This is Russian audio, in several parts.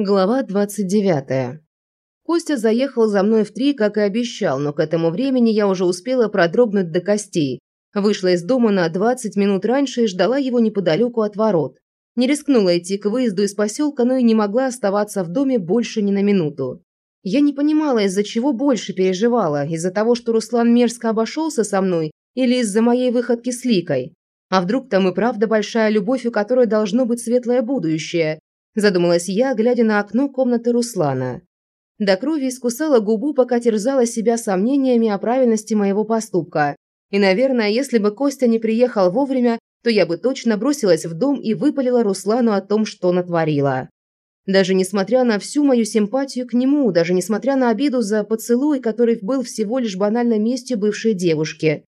Глава 29. Костя заехал за мной в три, как и обещал, но к этому времени я уже успела продрогнуть до костей. Вышла из дома на 20 минут раньше и ждала его неподалеку от ворот. Не рискнула идти к выезду из поселка, но и не могла оставаться в доме больше ни на минуту. Я не понимала, из-за чего больше переживала, из-за того, что Руслан мерзко обошелся со мной или из-за моей выходки с Ликой. А вдруг там и правда большая любовь, у которой должно быть светлое будущее, задумалась я, глядя на окно комнаты Руслана. До крови искусала губу, пока терзала себя сомнениями о правильности моего поступка. И, наверное, если бы Костя не приехал вовремя, то я бы точно бросилась в дом и выпалила Руслану о том, что натворила. Даже несмотря на всю мою симпатию к нему, даже несмотря на обиду за поцелуй, который был всего лишь банальной местью бывшей девушки.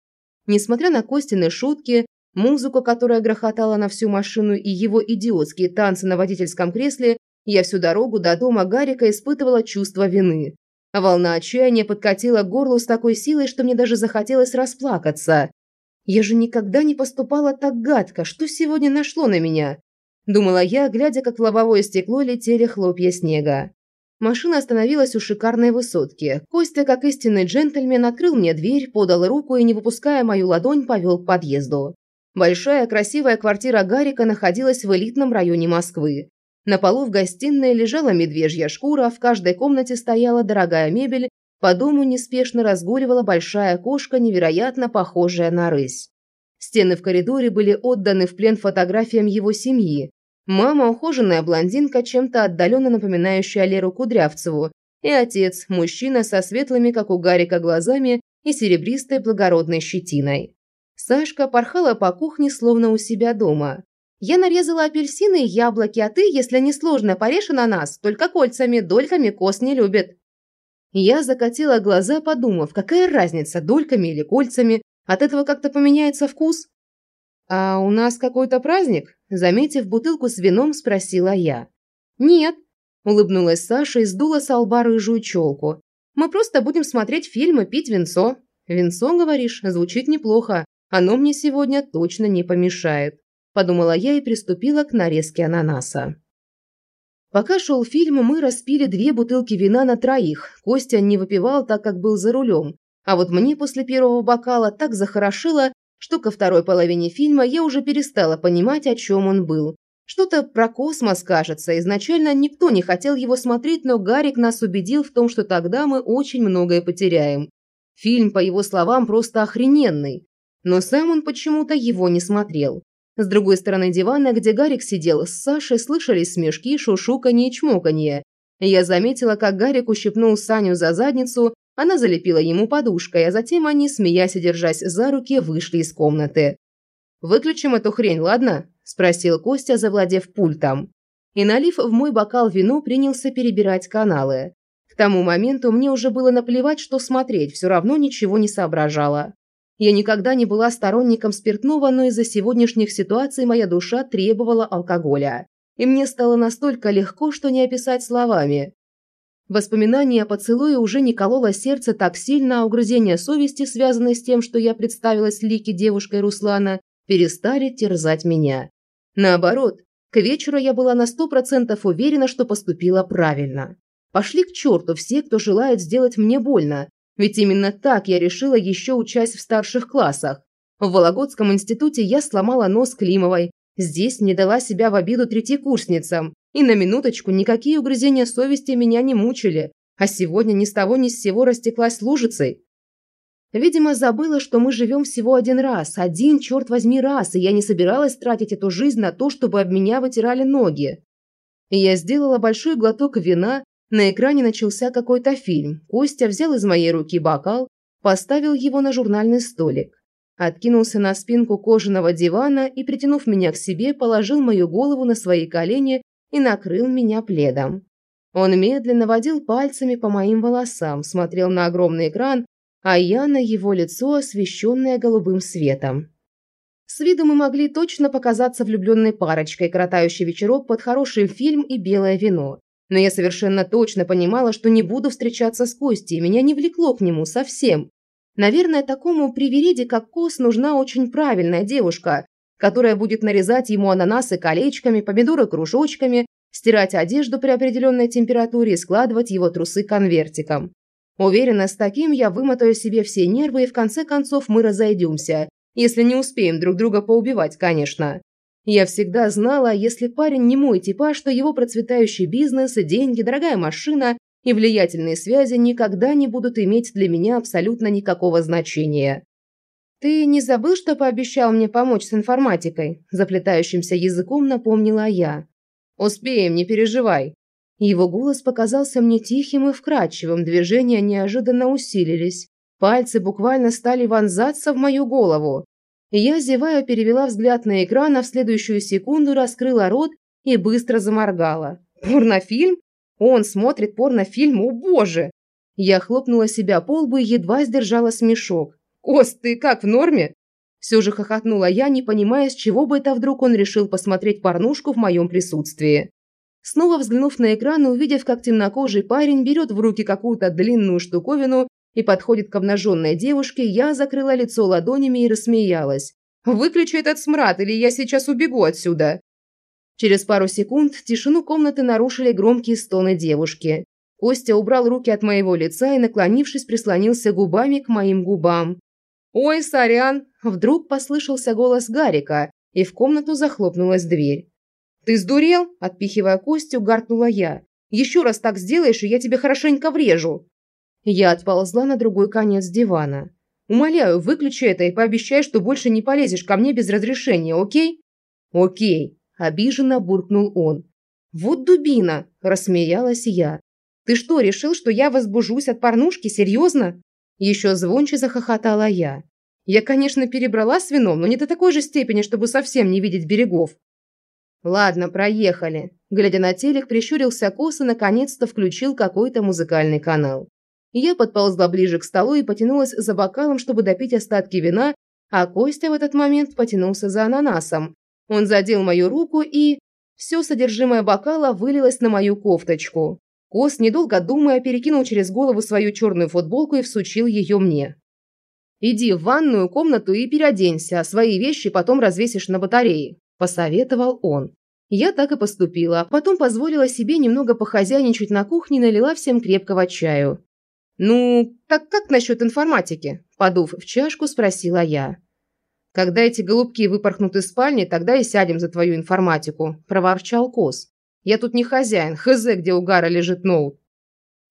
Несмотря на Костины шутки, Музыку, которая грохотала на всю машину, и его идиотские танцы на водительском кресле, я всю дорогу до дома Гарика испытывала чувство вины. волна отчаяния подкатила к горлу с такой силой, что мне даже захотелось расплакаться. Я же никогда не поступала так гадко, что сегодня нашло на меня? Думала я, глядя, как в лобовое стекло летели хлопья снега. Машина остановилась у шикарной высотки. Костя, как истинный джентльмен, открыл мне дверь, подал руку и, не выпуская мою ладонь, повел к подъезду. Большая красивая квартира Гарика находилась в элитном районе Москвы. На полу в гостиной лежала медвежья шкура, в каждой комнате стояла дорогая мебель, по дому неспешно разгуливала большая кошка, невероятно похожая на рысь. Стены в коридоре были отданы в плен фотографиям его семьи. Мама – ухоженная блондинка, чем-то отдаленно напоминающая Леру Кудрявцеву, и отец – мужчина со светлыми, как у Гарика, глазами и серебристой благородной щетиной. Сашка порхала по кухне, словно у себя дома. «Я нарезала апельсины и яблоки, а ты, если не сложно, порежь ананас, только кольцами, дольками кост не любит». Я закатила глаза, подумав, какая разница, дольками или кольцами, от этого как-то поменяется вкус. «А у нас какой-то праздник?» Заметив бутылку с вином, спросила я. «Нет», – улыбнулась Саша и сдула с лба рыжую челку. «Мы просто будем смотреть фильм и пить винцо». «Винцо, говоришь, звучит неплохо. Оно мне сегодня точно не помешает», – подумала я и приступила к нарезке ананаса. Пока шел фильм, мы распили две бутылки вина на троих. Костя не выпивал, так как был за рулем. А вот мне после первого бокала так захорошило, что ко второй половине фильма я уже перестала понимать, о чем он был. Что-то про космос, кажется. Изначально никто не хотел его смотреть, но Гарик нас убедил в том, что тогда мы очень многое потеряем. Фильм, по его словам, просто охрененный но сам он почему-то его не смотрел. С другой стороны дивана, где Гарик сидел с Сашей, слышались смешки, шушуканье и чмоканье. Я заметила, как Гарик ущипнул Саню за задницу, она залепила ему подушкой, а затем они, смеясь и держась за руки, вышли из комнаты. «Выключим эту хрень, ладно?» – спросил Костя, завладев пультом. И, налив в мой бокал вино, принялся перебирать каналы. К тому моменту мне уже было наплевать, что смотреть, все равно ничего не соображала. Я никогда не была сторонником спиртного, но из-за сегодняшних ситуаций моя душа требовала алкоголя. И мне стало настолько легко, что не описать словами. Воспоминание о поцелуе уже не кололо сердце так сильно, а угрызения совести, связанные с тем, что я представилась Лике девушкой Руслана, перестали терзать меня. Наоборот, к вечеру я была на сто процентов уверена, что поступила правильно. Пошли к черту все, кто желает сделать мне больно, ведь именно так я решила еще учась в старших классах. В Вологодском институте я сломала нос Климовой. Здесь не дала себя в обиду третьекурсницам. И на минуточку никакие угрызения совести меня не мучили. А сегодня ни с того ни с сего растеклась лужицей. Видимо, забыла, что мы живем всего один раз. Один, черт возьми, раз. И я не собиралась тратить эту жизнь на то, чтобы об меня вытирали ноги. И я сделала большой глоток вина, на экране начался какой-то фильм. Костя взял из моей руки бокал, поставил его на журнальный столик. Откинулся на спинку кожаного дивана и, притянув меня к себе, положил мою голову на свои колени и накрыл меня пледом. Он медленно водил пальцами по моим волосам, смотрел на огромный экран, а я на его лицо, освещенное голубым светом. С виду мы могли точно показаться влюбленной парочкой, коротающей вечерок под хороший фильм и белое вино. Но я совершенно точно понимала, что не буду встречаться с Костей, меня не влекло к нему совсем. Наверное, такому привереде, как Кос, нужна очень правильная девушка, которая будет нарезать ему ананасы колечками, помидоры кружочками, стирать одежду при определенной температуре и складывать его трусы конвертиком. Уверена, с таким я вымотаю себе все нервы и в конце концов мы разойдемся, если не успеем друг друга поубивать, конечно. Я всегда знала, если парень не мой типаж, что его процветающий бизнес, деньги, дорогая машина и влиятельные связи никогда не будут иметь для меня абсолютно никакого значения. «Ты не забыл, что пообещал мне помочь с информатикой?» Заплетающимся языком напомнила я. «Успеем, не переживай». Его голос показался мне тихим и вкрадчивым, движения неожиданно усилились. Пальцы буквально стали вонзаться в мою голову. Я, зевая, перевела взгляд на экран, а в следующую секунду раскрыла рот и быстро заморгала. «Порнофильм? Он смотрит порнофильм? О боже!» Я хлопнула себя по лбу и едва сдержала смешок. «Кост, ты как, в норме?» Все же хохотнула я, не понимая, с чего бы это вдруг он решил посмотреть порнушку в моем присутствии. Снова взглянув на экран и увидев, как темнокожий парень берет в руки какую-то длинную штуковину и подходит к обнаженной девушке, я закрыла лицо ладонями и рассмеялась. «Выключи этот смрад, или я сейчас убегу отсюда!» Через пару секунд тишину комнаты нарушили громкие стоны девушки. Костя убрал руки от моего лица и, наклонившись, прислонился губами к моим губам. «Ой, сорян!» Вдруг послышался голос Гарика, и в комнату захлопнулась дверь. «Ты сдурел?» – отпихивая Костю, гаркнула я. «Еще раз так сделаешь, и я тебе хорошенько врежу!» Я отползла на другой конец дивана. «Умоляю, выключи это и пообещай, что больше не полезешь ко мне без разрешения, окей?» «Окей», – обиженно буркнул он. «Вот дубина!» – рассмеялась я. «Ты что, решил, что я возбужусь от порнушки? Серьезно?» Еще звонче захохотала я. Я, конечно, перебрала с вином, но не до такой же степени, чтобы совсем не видеть берегов. Ладно, проехали. Глядя на телек, прищурился косо, наконец-то включил какой-то музыкальный канал. Я подползла ближе к столу и потянулась за бокалом, чтобы допить остатки вина, а Костя в этот момент потянулся за ананасом. Он задел мою руку и... Все содержимое бокала вылилось на мою кофточку. Кос, недолго думая, перекинул через голову свою черную футболку и всучил ее мне. «Иди в ванную комнату и переоденься, а свои вещи потом развесишь на батарее», – посоветовал он. Я так и поступила, а потом позволила себе немного похозяйничать на кухне и налила всем крепкого чаю. «Ну, так как насчет информатики?» – подув в чашку, спросила я. «Когда эти голубки выпорхнут из спальни, тогда и сядем за твою информатику», – проворчал Кос. Я тут не хозяин, хз, где у Гара лежит ноут.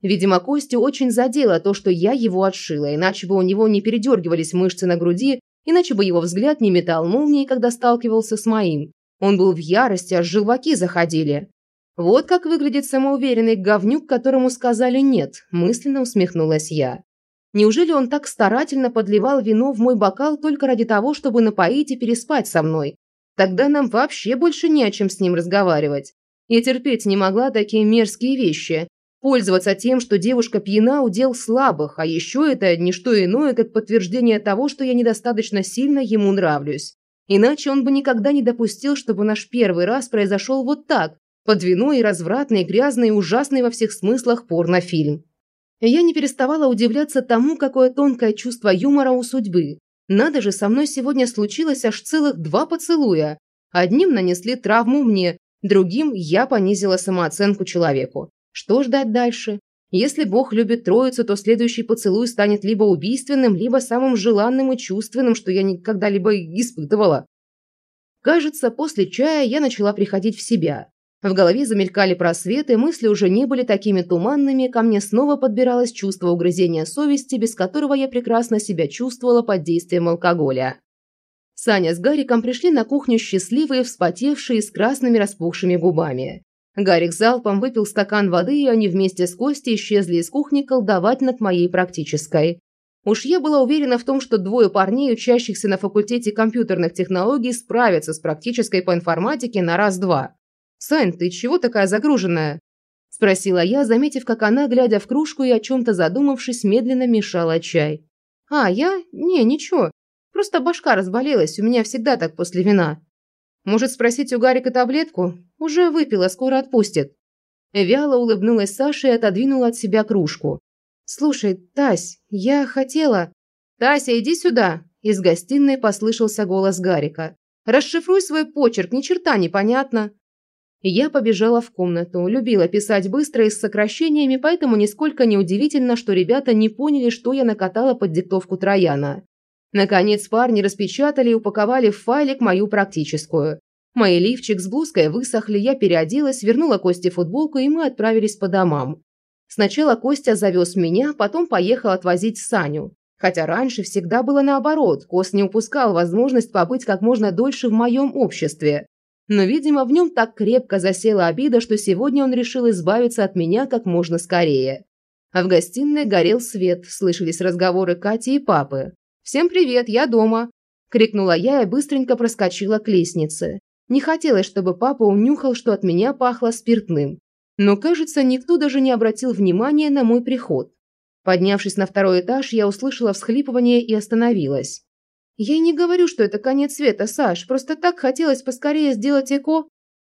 Видимо, Костю очень задело то, что я его отшила, иначе бы у него не передергивались мышцы на груди, иначе бы его взгляд не метал молнии, когда сталкивался с моим. Он был в ярости, аж желваки заходили. Вот как выглядит самоуверенный говнюк, которому сказали «нет», мысленно усмехнулась я. Неужели он так старательно подливал вино в мой бокал только ради того, чтобы напоить и переспать со мной? Тогда нам вообще больше не о чем с ним разговаривать. Я терпеть не могла такие мерзкие вещи. Пользоваться тем, что девушка пьяна, удел слабых, а еще это не что иное, как подтверждение того, что я недостаточно сильно ему нравлюсь. Иначе он бы никогда не допустил, чтобы наш первый раз произошел вот так, под и развратный, грязный и ужасный во всех смыслах порнофильм. Я не переставала удивляться тому, какое тонкое чувство юмора у судьбы. Надо же, со мной сегодня случилось аж целых два поцелуя. Одним нанесли травму мне, Другим я понизила самооценку человеку. Что ждать дальше? Если Бог любит троицу, то следующий поцелуй станет либо убийственным, либо самым желанным и чувственным, что я никогда либо испытывала. Кажется, после чая я начала приходить в себя. В голове замелькали просветы, мысли уже не были такими туманными, ко мне снова подбиралось чувство угрызения совести, без которого я прекрасно себя чувствовала под действием алкоголя. Саня с Гариком пришли на кухню счастливые, вспотевшие, с красными распухшими губами. Гарик залпом выпил стакан воды, и они вместе с Костей исчезли из кухни колдовать над моей практической. Уж я была уверена в том, что двое парней, учащихся на факультете компьютерных технологий, справятся с практической по информатике на раз-два. «Сань, ты чего такая загруженная?» – спросила я, заметив, как она, глядя в кружку и о чем-то задумавшись, медленно мешала чай. «А, я? Не, ничего. Просто башка разболелась, у меня всегда так после вина. Может спросить у Гарика таблетку? Уже выпила, скоро отпустит. Вяло улыбнулась Саша и отодвинула от себя кружку. «Слушай, Тась, я хотела...» «Тася, иди сюда!» Из гостиной послышался голос Гарика. «Расшифруй свой почерк, ни черта непонятно!» Я побежала в комнату, любила писать быстро и с сокращениями, поэтому нисколько не удивительно, что ребята не поняли, что я накатала под диктовку Трояна. Наконец парни распечатали и упаковали в файлик мою практическую. Мои лифчик с блузкой высохли, я переоделась, вернула Косте футболку, и мы отправились по домам. Сначала Костя завез меня, потом поехал отвозить Саню. Хотя раньше всегда было наоборот, Кост не упускал возможность побыть как можно дольше в моем обществе. Но, видимо, в нем так крепко засела обида, что сегодня он решил избавиться от меня как можно скорее. А в гостиной горел свет, слышались разговоры Кати и папы. «Всем привет, я дома!» – крикнула я и быстренько проскочила к лестнице. Не хотелось, чтобы папа унюхал, что от меня пахло спиртным. Но, кажется, никто даже не обратил внимания на мой приход. Поднявшись на второй этаж, я услышала всхлипывание и остановилась. «Я не говорю, что это конец света, Саш, просто так хотелось поскорее сделать ЭКО».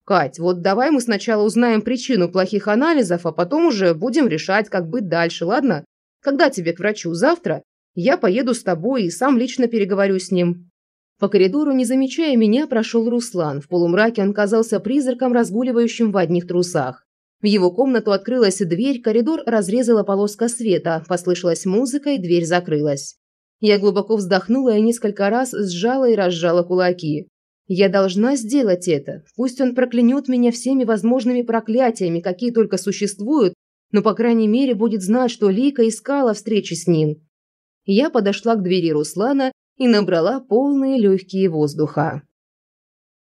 «Кать, вот давай мы сначала узнаем причину плохих анализов, а потом уже будем решать, как быть дальше, ладно? Когда тебе к врачу? Завтра? Я поеду с тобой и сам лично переговорю с ним». По коридору, не замечая меня, прошел Руслан. В полумраке он казался призраком, разгуливающим в одних трусах. В его комнату открылась дверь, коридор разрезала полоска света, послышалась музыка и дверь закрылась. Я глубоко вздохнула и несколько раз сжала и разжала кулаки. Я должна сделать это. Пусть он проклянет меня всеми возможными проклятиями, какие только существуют, но, по крайней мере, будет знать, что Лика искала встречи с ним. Я подошла к двери Руслана и набрала полные легкие воздуха.